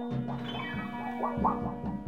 Wow, wow, wow, wow.